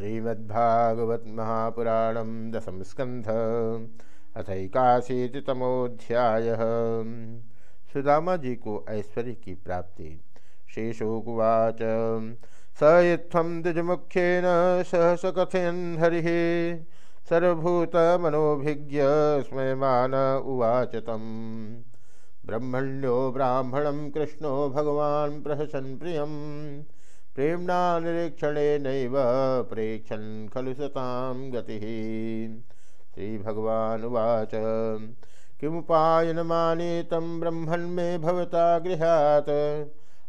श्रीमद्भागवत महापुराण दशम स्कंध अथकाशीतमोध्याय सुदामा जी को ऐश्वर्य की प्राप्ति। शेषोकुवाच, स इत्थम द्विजमुख्येन सहस कथयन हरि। सर्वभूतमनोभिज्ञ स्मयमान उवाच तम। ब्रह्मण्यो ब्राह्मणं कृष्णो भगवान् प्रियम्। प्रेम्णा निरीक्षणे नैव प्रेक्षन् खलु सतां गतिः। श्रीभगवानुवाच। किमुपायनमानीतं मे भवता गृहात्।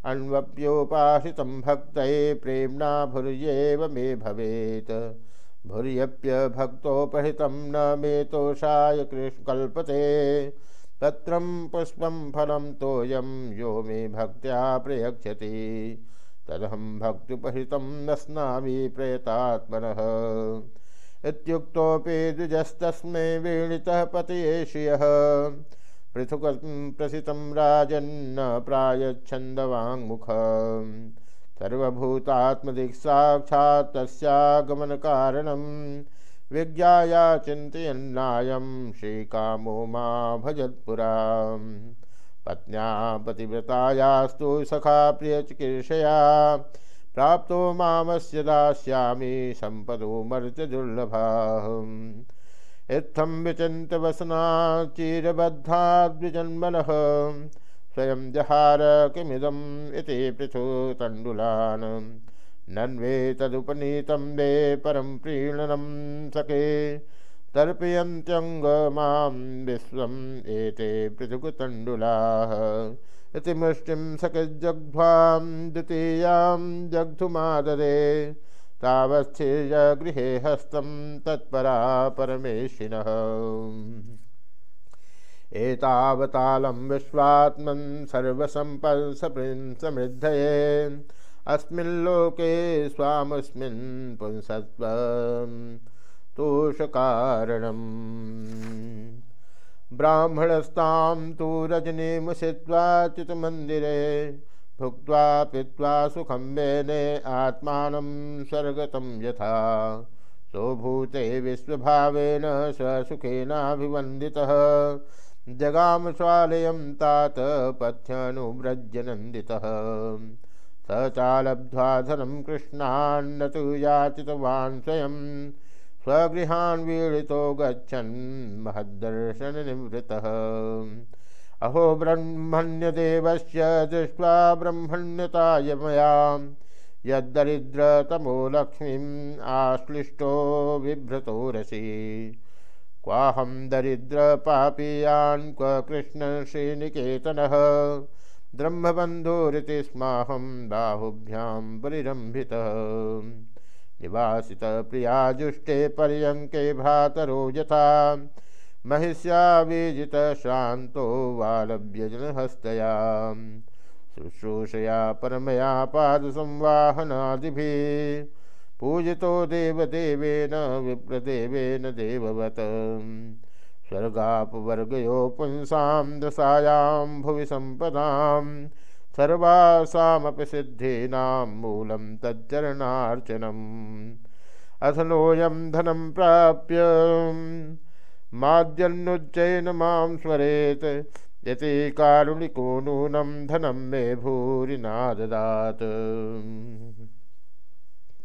अन्वप्योपासितं भक्तये प्रेम्णा भुर्येव मे भवेत्। भुर्यप्यभक्तोपहृतं न मे तोषाय कल्पते। पत्रं पुष्पं फलं तोयं यो मे भक्त्या प्रयक्षति तदहं भक्त्युपहृतं न स्नामि प्रयतात्मनः इत्युक्तोऽपि द्विजस्तस्मै वीणितः पतये श्रियः पृथुक प्रसितं राजन्न प्रायच्छन्दवाङ्मुख। सर्वभूतात्मदिक् साक्षात् तस्यागमनकारणं विज्ञाया चिन्तयन्नायं श्रीकामो मा भजत्पुरा पत्न्या पतिव्रतायास्तु सखा प्रियचिकीर्षया प्राप्तो मामस्य दास्यामि सम्पदो मर्त्यदुर्लभा इत्थं विचिन्त्यवसना चिरबद्धाद्विजन्मनः स्वयं जहार किमिदम् इति पृथु तण्डुलान्। नन्वे तदुपनीतं मे परं सके। तर्पयन्त्यङ्गमां विश्वम् एते पृथुकुतण्डुलाः। इति मुष्टिं सकिजग्ध्वां द्वितीयां जग्धुमाददे तावस्थिर्य गृहे हस्तं तत्परा परमेशिनः। एतावतालं विश्वात्मन् सर्वसम्पत्सपृन् समृद्धये। अस्मिन् लोके स्वामस्मिन् पुंसत्वम्। तोषकारणम् ब्राह्मणस्तां तु रजनीमुषित्वाच्युतमन्दिरे भुक्त्वा पीत्वा सुखं मेने आत्मानं स्वर्गतं यथा। सोभूते विश्वभावेन स्वसुखेनाभिवन्दितः जगाम स्वालयं तात पथ्यनुव्रज्यनन्दितः। स चालब्ध्वा धनं कृष्णान्न तु याचितवान् स्वयं स्वगृहान् वीडितो गच्छन् महद्दर्शननिवृत्तः अहो ब्रह्मण्यदेवस्य दृष्ट्वा ब्रह्मण्यताय मया यद्दरिद्रतमो लक्ष्मीम् आश्लिष्टो रसि। क्वाहं दरिद्रपापीयान् क्व कृष्णश्रीनिकेतनः। ब्रह्मबन्धुरिति स्माहं बाहुभ्यां परिरम्भितः। निवासित प्रियाजुष्टे पर्यङ्के भ्रातरो यथा। महिष्यावीजित शान्तो वालव्यजनहस्तया शुश्रूषया परमया पादसंवाहनादिभिः। पूजितो देवदेवेन विप्रदेवेन देववत्। स्वर्गापवर्गयो पुंसां दशायां भुवि सम्पदाम् सर्वासामपि सिद्धीनां मूलं तच्चरणार्चनम् अथनोऽयं धनं प्राप्य माद्यन्नुज्जयन माँ स्मरेत् यति कारुणिको नूनं धनं मे भूरी नाददात्